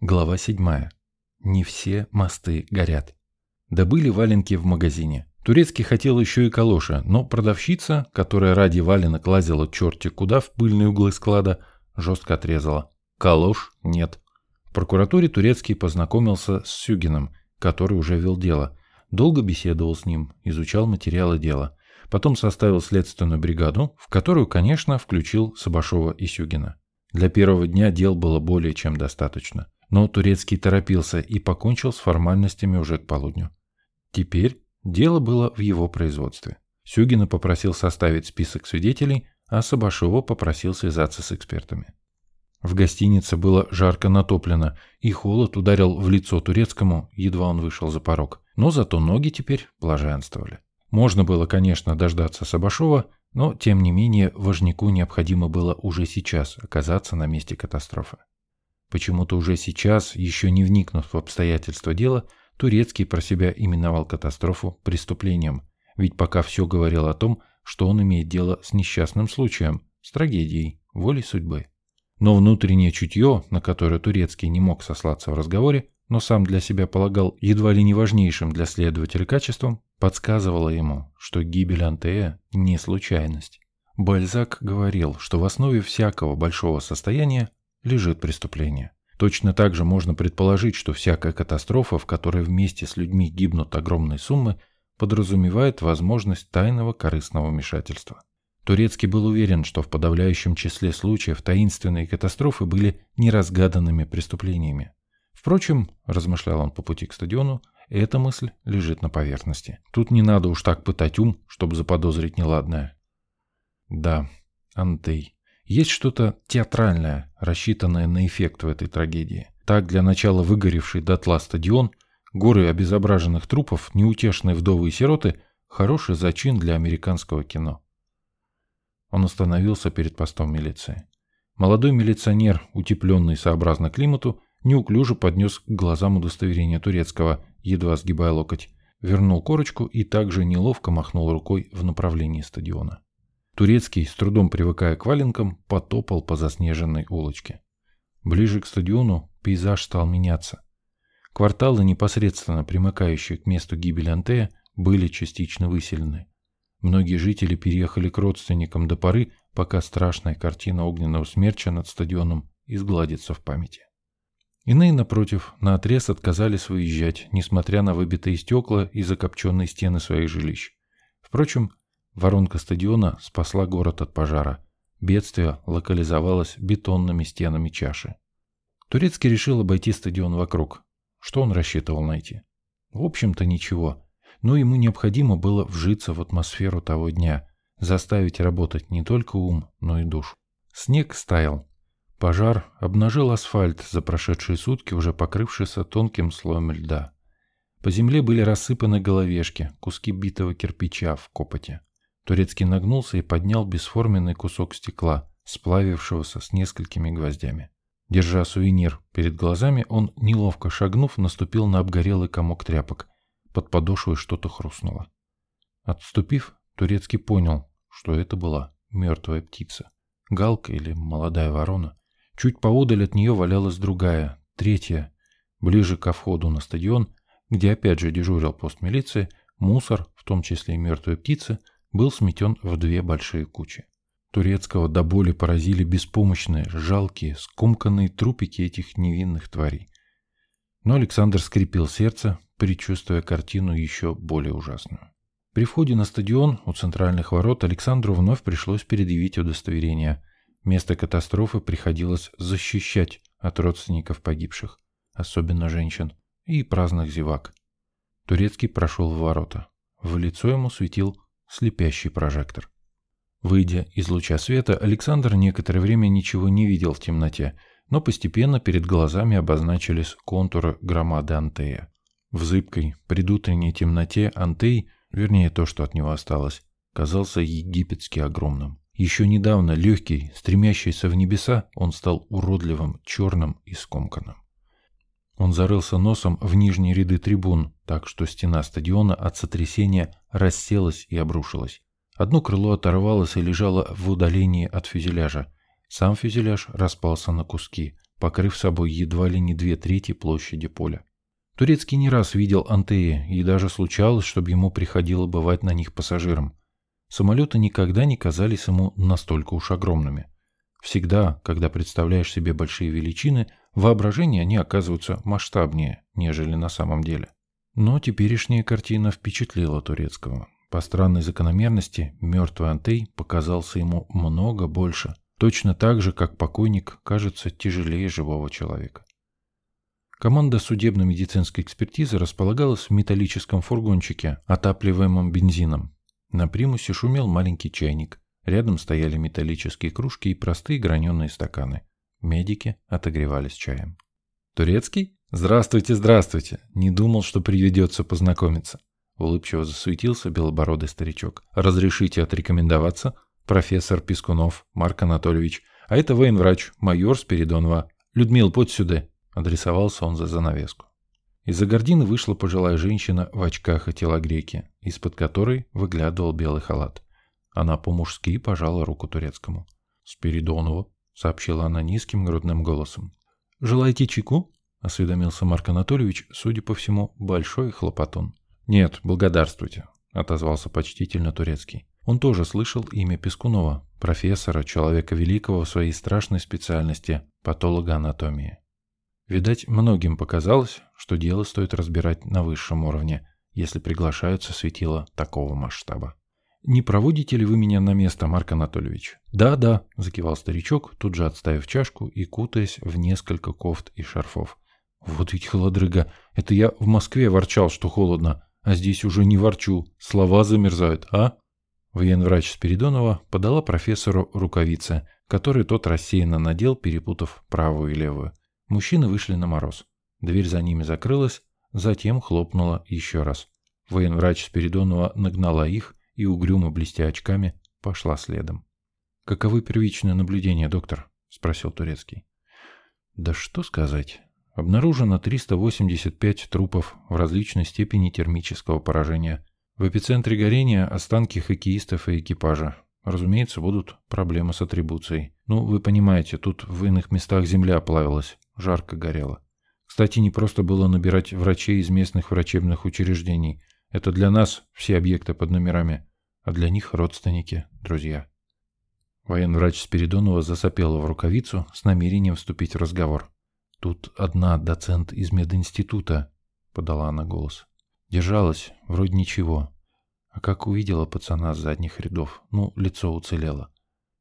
Глава 7. Не все мосты горят. Добыли валенки в магазине. Турецкий хотел еще и калоши, но продавщица, которая ради валенок лазила черти куда в пыльные углы склада, жестко отрезала. Калош нет. В прокуратуре Турецкий познакомился с Сюгиным, который уже вел дело. Долго беседовал с ним, изучал материалы дела. Потом составил следственную бригаду, в которую, конечно, включил Сабашова и Сюгина. Для первого дня дел было более чем достаточно. Но Турецкий торопился и покончил с формальностями уже к полудню. Теперь дело было в его производстве. Сюгина попросил составить список свидетелей, а Сабашова попросил связаться с экспертами. В гостинице было жарко натоплено, и холод ударил в лицо турецкому, едва он вышел за порог. Но зато ноги теперь блаженствовали. Можно было, конечно, дождаться Сабашова, но, тем не менее, важнику необходимо было уже сейчас оказаться на месте катастрофы. Почему-то уже сейчас, еще не вникнув в обстоятельства дела, Турецкий про себя именовал катастрофу преступлением, ведь пока все говорил о том, что он имеет дело с несчастным случаем, с трагедией, волей судьбы. Но внутреннее чутье, на которое Турецкий не мог сослаться в разговоре, но сам для себя полагал едва ли не важнейшим для следователя качеством, подсказывало ему, что гибель Антея – не случайность. Бальзак говорил, что в основе всякого большого состояния лежит преступление. Точно так же можно предположить, что всякая катастрофа, в которой вместе с людьми гибнут огромные суммы, подразумевает возможность тайного корыстного вмешательства. Турецкий был уверен, что в подавляющем числе случаев таинственные катастрофы были неразгаданными преступлениями. Впрочем, размышлял он по пути к стадиону, эта мысль лежит на поверхности. Тут не надо уж так пытать ум, чтобы заподозрить неладное. Да, Антей. Есть что-то театральное, рассчитанное на эффект в этой трагедии. Так, для начала выгоревший дотла стадион, горы обезображенных трупов, неутешные вдовы и сироты – хороший зачин для американского кино. Он остановился перед постом милиции. Молодой милиционер, утепленный сообразно климату, неуклюже поднес к глазам удостоверение турецкого, едва сгибая локоть, вернул корочку и также неловко махнул рукой в направлении стадиона. Турецкий, с трудом привыкая к валенкам, потопал по заснеженной улочке. Ближе к стадиону пейзаж стал меняться. Кварталы, непосредственно примыкающие к месту гибели Антея, были частично выселены. Многие жители переехали к родственникам до поры, пока страшная картина огненного смерча над стадионом изгладится в памяти. Иные, напротив, наотрез отказались выезжать, несмотря на выбитые стекла и закопченные стены своих жилищ. Впрочем, Воронка стадиона спасла город от пожара. Бедствие локализовалось бетонными стенами чаши. Турецкий решил обойти стадион вокруг. Что он рассчитывал найти? В общем-то ничего. Но ему необходимо было вжиться в атмосферу того дня, заставить работать не только ум, но и душу. Снег стаял. Пожар обнажил асфальт за прошедшие сутки, уже покрывшийся тонким слоем льда. По земле были рассыпаны головешки, куски битого кирпича в копоте. Турецкий нагнулся и поднял бесформенный кусок стекла, сплавившегося с несколькими гвоздями. Держа сувенир перед глазами, он, неловко шагнув, наступил на обгорелый комок тряпок. Под подошвой что-то хрустнуло. Отступив, Турецкий понял, что это была мертвая птица. Галка или молодая ворона. Чуть поодаль от нее валялась другая, третья. Ближе ко входу на стадион, где опять же дежурил пост милиции, мусор, в том числе и мертвые птицы, был сметен в две большие кучи. Турецкого до боли поразили беспомощные, жалкие, скомканные трупики этих невинных тварей. Но Александр скрипел сердце, предчувствуя картину еще более ужасную. При входе на стадион у центральных ворот Александру вновь пришлось предъявить удостоверение. Место катастрофы приходилось защищать от родственников погибших, особенно женщин, и праздных зевак. Турецкий прошел в ворота. В лицо ему светил слепящий прожектор. Выйдя из луча света, Александр некоторое время ничего не видел в темноте, но постепенно перед глазами обозначились контуры громады Антея. В зыбкой, предутренней темноте Антей, вернее то, что от него осталось, казался египетски огромным. Еще недавно легкий, стремящийся в небеса, он стал уродливым, черным и скомканным. Он зарылся носом в нижние ряды трибун, так что стена стадиона от сотрясения расселась и обрушилась. Одно крыло оторвалось и лежало в удалении от фюзеляжа. Сам фюзеляж распался на куски, покрыв собой едва ли не две трети площади поля. Турецкий не раз видел Антеи, и даже случалось, чтобы ему приходило бывать на них пассажиром. Самолеты никогда не казались ему настолько уж огромными. Всегда, когда представляешь себе большие величины, воображении они оказываются масштабнее, нежели на самом деле. Но теперешняя картина впечатлила Турецкого. По странной закономерности, мертвый Антей показался ему много больше, точно так же, как покойник кажется тяжелее живого человека. Команда судебно-медицинской экспертизы располагалась в металлическом фургончике, отапливаемом бензином. На примусе шумел маленький чайник. Рядом стояли металлические кружки и простые граненые стаканы. Медики отогревались чаем. «Турецкий? Здравствуйте, здравствуйте! Не думал, что приведется познакомиться». Улыбчиво засуетился белобородый старичок. «Разрешите отрекомендоваться? Профессор Пискунов Марк Анатольевич. А это военврач, майор Спиридонова. Людмил, подь сюда!» Адресовался он за занавеску. Из-за гордины вышла пожилая женщина в очках и телогрейке, из-под которой выглядывал белый халат. Она по-мужски пожала руку турецкому. «Спиридонову», — сообщила она низким грудным голосом. «Желаете чайку?» — осведомился Марк Анатольевич, судя по всему, большой хлопотун. «Нет, благодарствуйте», — отозвался почтительно турецкий. Он тоже слышал имя Пескунова, профессора, человека великого в своей страшной специальности – патологоанатомии. Видать, многим показалось, что дело стоит разбирать на высшем уровне, если приглашаются светила такого масштаба. «Не проводите ли вы меня на место, Марк Анатольевич?» «Да, да», – закивал старичок, тут же отставив чашку и кутаясь в несколько кофт и шарфов. «Вот ведь холодрыга! Это я в Москве ворчал, что холодно, а здесь уже не ворчу, слова замерзают, а?» Военврач Спиридонова подала профессору рукавицы, которые тот рассеянно надел, перепутав правую и левую. Мужчины вышли на мороз. Дверь за ними закрылась, затем хлопнула еще раз. Военврач Спиридонова нагнала их и, угрюмо блестя очками, пошла следом. «Каковы первичные наблюдения, доктор?» – спросил Турецкий. «Да что сказать. Обнаружено 385 трупов в различной степени термического поражения. В эпицентре горения останки хоккеистов и экипажа. Разумеется, будут проблемы с атрибуцией. Ну, вы понимаете, тут в иных местах земля плавилась жарко горело. Кстати, не просто было набирать врачей из местных врачебных учреждений. Это для нас все объекты под номерами, а для них родственники, друзья. Военврач Спиридонова засопела в рукавицу с намерением вступить в разговор. «Тут одна доцент из мединститута», — подала она голос. Держалась, вроде ничего. А как увидела пацана с задних рядов, ну, лицо уцелело.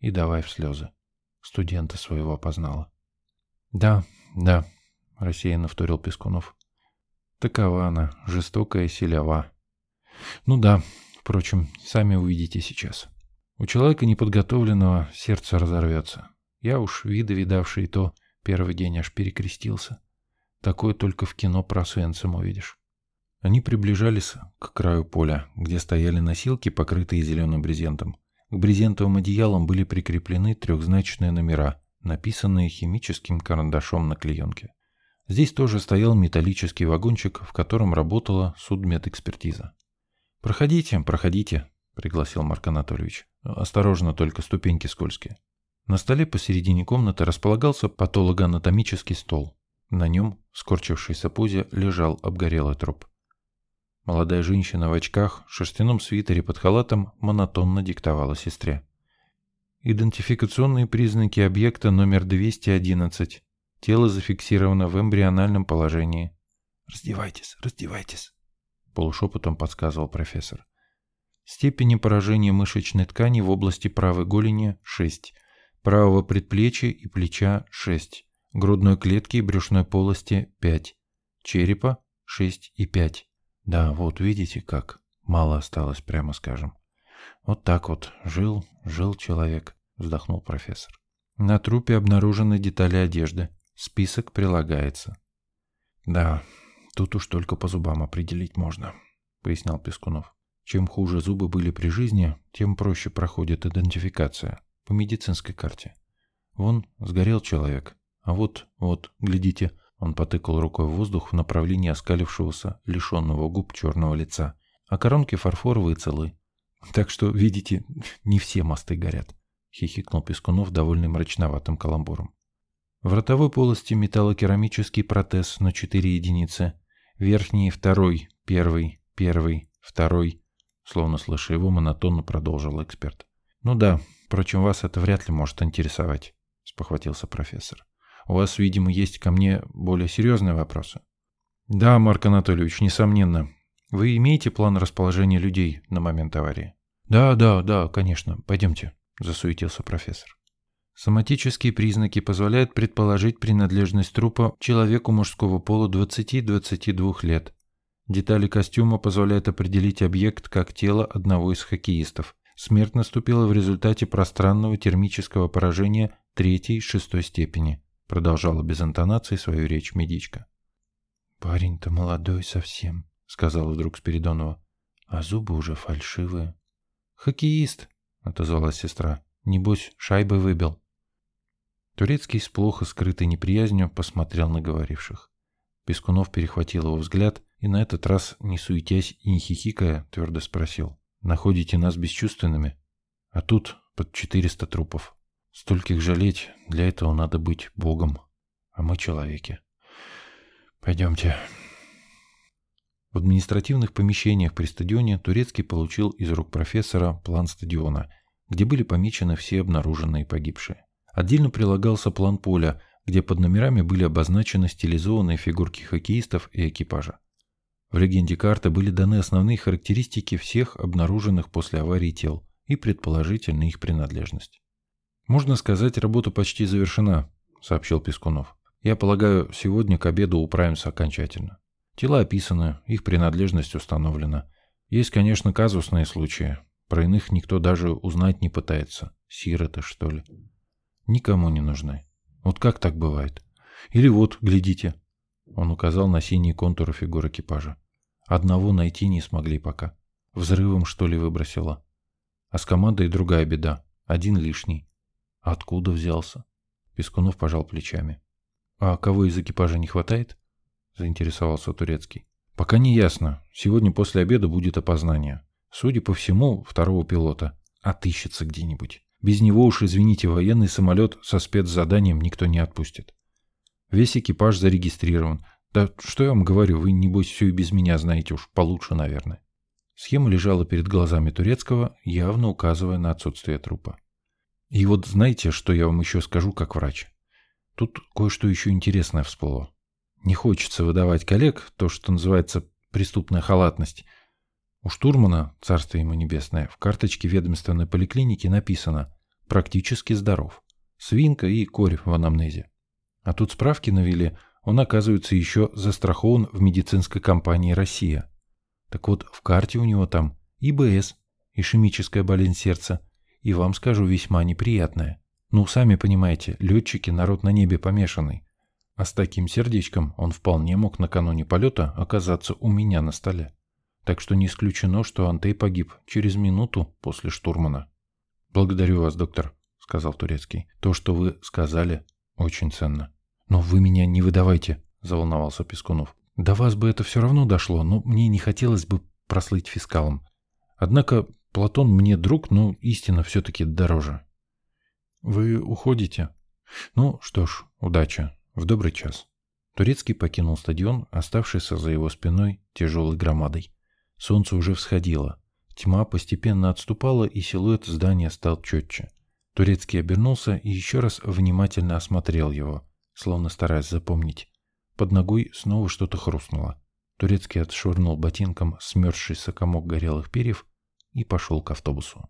И давай в слезы. Студента своего опознала. «Да, да», — рассеянно вторил Пескунов. «Такова она, жестокая и селява. Ну да, впрочем, сами увидите сейчас. У человека неподготовленного сердце разорвется. Я уж виды видавший то первый день аж перекрестился. Такое только в кино про Свенцем увидишь». Они приближались к краю поля, где стояли носилки, покрытые зеленым брезентом. К брезентовым одеялам были прикреплены трехзначные номера — написанные химическим карандашом на клеенке. Здесь тоже стоял металлический вагончик, в котором работала судмедэкспертиза. «Проходите, проходите», — пригласил Марк Анатольевич. «Осторожно, только ступеньки скользкие». На столе посередине комнаты располагался патологоанатомический стол. На нем, в скорчившейся позе, лежал обгорелый труп. Молодая женщина в очках, шерстяном свитере под халатом монотонно диктовала сестре. Идентификационные признаки объекта номер 211. Тело зафиксировано в эмбриональном положении. «Раздевайтесь, раздевайтесь», — полушепотом подсказывал профессор. Степени поражения мышечной ткани в области правой голени – 6, правого предплечья и плеча – 6, грудной клетки и брюшной полости – 5, черепа – 6 и 5. Да, вот видите как. Мало осталось, прямо скажем. Вот так вот жил, жил человек, вздохнул профессор. На трупе обнаружены детали одежды. Список прилагается. Да, тут уж только по зубам определить можно, пояснял Пескунов. Чем хуже зубы были при жизни, тем проще проходит идентификация по медицинской карте. Вон сгорел человек, а вот, вот, глядите, он потыкал рукой в воздух в направлении оскалившегося, лишенного губ черного лица. А коронки фарфоровые целы, так что, видите, не все мосты горят, хихикнул Пескунов, довольный мрачноватым каламбуром. В ротовой полости металлокерамический протез на 4 единицы. Верхний второй, первый, первый, второй. Словно слыша его, монотонно продолжил эксперт. Ну да, впрочем, вас это вряд ли может интересовать, спохватился профессор. У вас, видимо, есть ко мне более серьезные вопросы. Да, Марк Анатольевич, несомненно. Вы имеете план расположения людей на момент аварии? Да, да, да, конечно. Пойдемте, засуетился профессор. Соматические признаки позволяют предположить принадлежность трупа человеку мужского пола 20-22 лет. Детали костюма позволяют определить объект как тело одного из хоккеистов. Смерть наступила в результате пространного термического поражения третьей-шестой степени, продолжала без интонации свою речь медичка. «Парень-то молодой совсем», — сказала вдруг Спиридонова, — «а зубы уже фальшивые». «Хоккеист», — отозвалась сестра, — «небось, шайбы выбил». Турецкий с плохо скрытой неприязнью посмотрел на говоривших. Пескунов перехватил его взгляд и на этот раз, не суетясь и не хихикая, твердо спросил. «Находите нас бесчувственными? А тут под четыреста трупов. Стольких жалеть, для этого надо быть богом. А мы человеки. Пойдемте». В административных помещениях при стадионе Турецкий получил из рук профессора план стадиона, где были помечены все обнаруженные погибшие. Отдельно прилагался план поля, где под номерами были обозначены стилизованные фигурки хоккеистов и экипажа. В легенде карты были даны основные характеристики всех обнаруженных после аварии тел и предположительно их принадлежность. «Можно сказать, работа почти завершена», — сообщил Пескунов. «Я полагаю, сегодня к обеду управимся окончательно». Тела описаны, их принадлежность установлена. Есть, конечно, казусные случаи. Про иных никто даже узнать не пытается. Сироты, что ли. Никому не нужны. Вот как так бывает? Или вот, глядите. Он указал на синие контуры фигур экипажа. Одного найти не смогли пока. Взрывом, что ли, выбросило. А с командой другая беда. Один лишний. Откуда взялся? Пескунов пожал плечами. А кого из экипажа не хватает? заинтересовался Турецкий. Пока не ясно. Сегодня после обеда будет опознание. Судя по всему, второго пилота. Отыщется где-нибудь. Без него уж, извините, военный самолет со спецзаданием никто не отпустит. Весь экипаж зарегистрирован. Да что я вам говорю, вы, небось, все и без меня знаете уж получше, наверное. Схема лежала перед глазами Турецкого, явно указывая на отсутствие трупа. И вот знаете, что я вам еще скажу как врач? Тут кое-что еще интересное всплыло. Не хочется выдавать коллег то, что называется преступная халатность. У штурмана, царство ему небесное, в карточке ведомственной поликлиники написано «практически здоров». Свинка и корь в анамнезе. А тут справки навели, он оказывается еще застрахован в медицинской компании «Россия». Так вот, в карте у него там ИБС, ишемическая болезнь сердца, и вам скажу весьма неприятная. Ну, сами понимаете, летчики народ на небе помешанный. А с таким сердечком он вполне мог накануне полета оказаться у меня на столе. Так что не исключено, что Антей погиб через минуту после штурмана. «Благодарю вас, доктор», — сказал Турецкий. «То, что вы сказали, очень ценно». «Но вы меня не выдавайте», — заволновался Пескунов. «До вас бы это все равно дошло, но мне не хотелось бы прослыть фискалом. Однако Платон мне друг, но истина все-таки дороже». «Вы уходите?» «Ну что ж, удачи. В добрый час. Турецкий покинул стадион, оставшийся за его спиной тяжелой громадой. Солнце уже всходило. Тьма постепенно отступала, и силуэт здания стал четче. Турецкий обернулся и еще раз внимательно осмотрел его, словно стараясь запомнить. Под ногой снова что-то хрустнуло. Турецкий отшвырнул ботинком смерзшийся комок горелых перьев и пошел к автобусу.